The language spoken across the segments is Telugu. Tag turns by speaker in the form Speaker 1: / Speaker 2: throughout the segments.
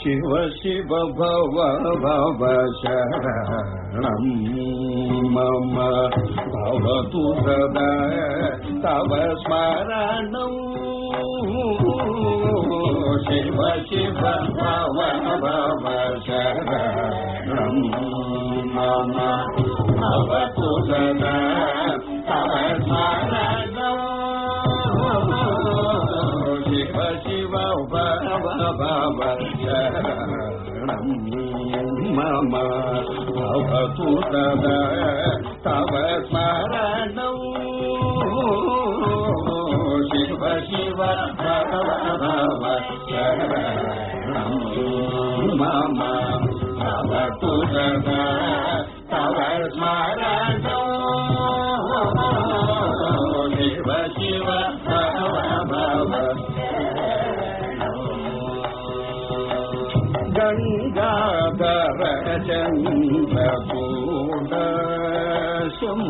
Speaker 1: శివ శివ భవ భవ శరణం మమ భవతు సదా తవ స్మరణం శివ శివ భవ భవ శరణం భవతు సదా తవ స్మరణం శివ శివ భగవ భవ మమ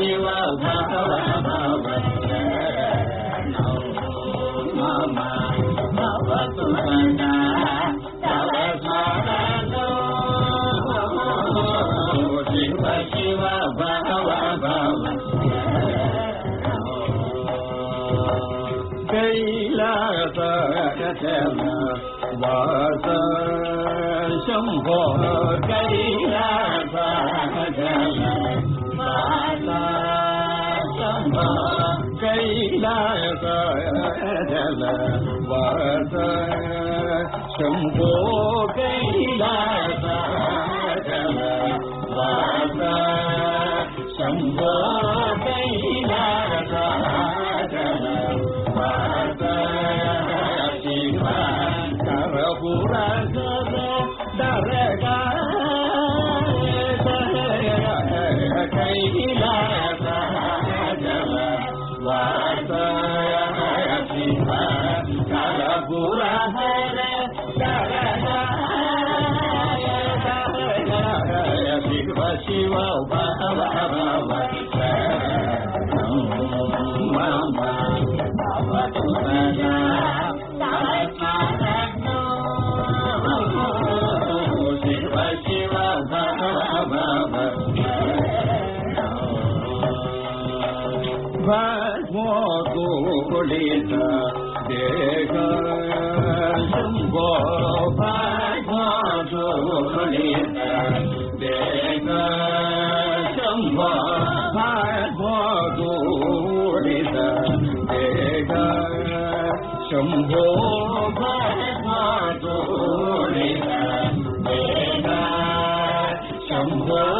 Speaker 1: శివ శివ భవ భవతు సదా తవ స్మరణో శివ శివ భవ కైలాస వాస శంభో కైలాస వాస శంభో కైలాస వాస Shambho Shiva కరపుర Shambho, Shambho, Shambho, Shambho, Shambho, Shambho, Shambho, Shambho, Shambho, Shambho, Shambho, Shambho, Shambho,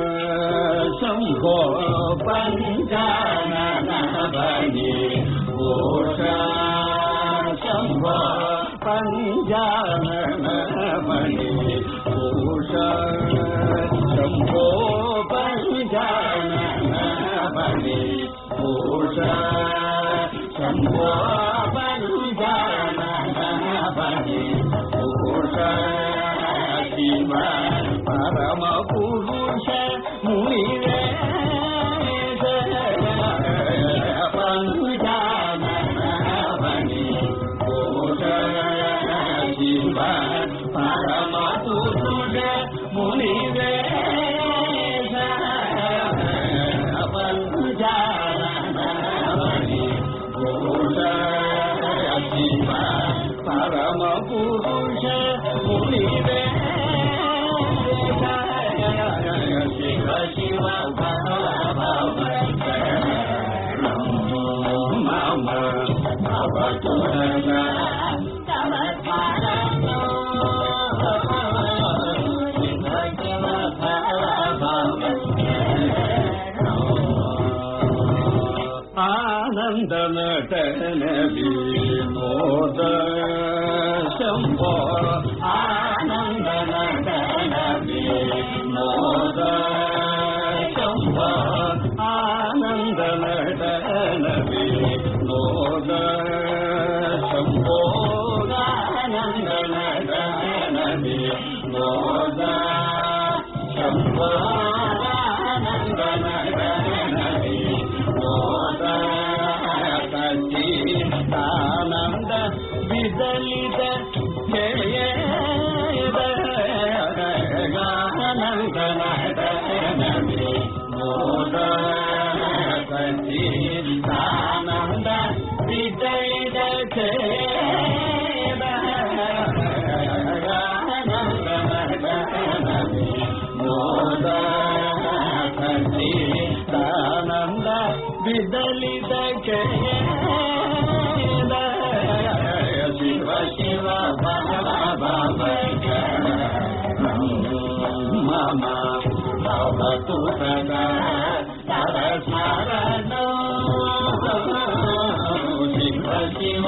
Speaker 1: गोपञ्जाननवने घोषा शम्भ पञ्जाननमणे घोषा शम्भो पञ्जाननमणे घोषा शम्भो पञ्जाननमणे మునివే ಚಂದನ ಟನ ವಿನೋದ ಶಂಭೋ ಆನಂದನ ಟನ ವಿನೋದ ಶಂಭೋ ಆನಂದನ ಟನ ವಿನೋದ ಇದಲಿದ ಹೇಳಿ రామ భవతు సదా తవ స్మరణ శివ శివ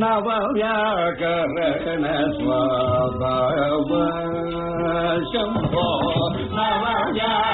Speaker 1: నవ వ్యాకరణ స్వభావ శంభో నవ వ్యా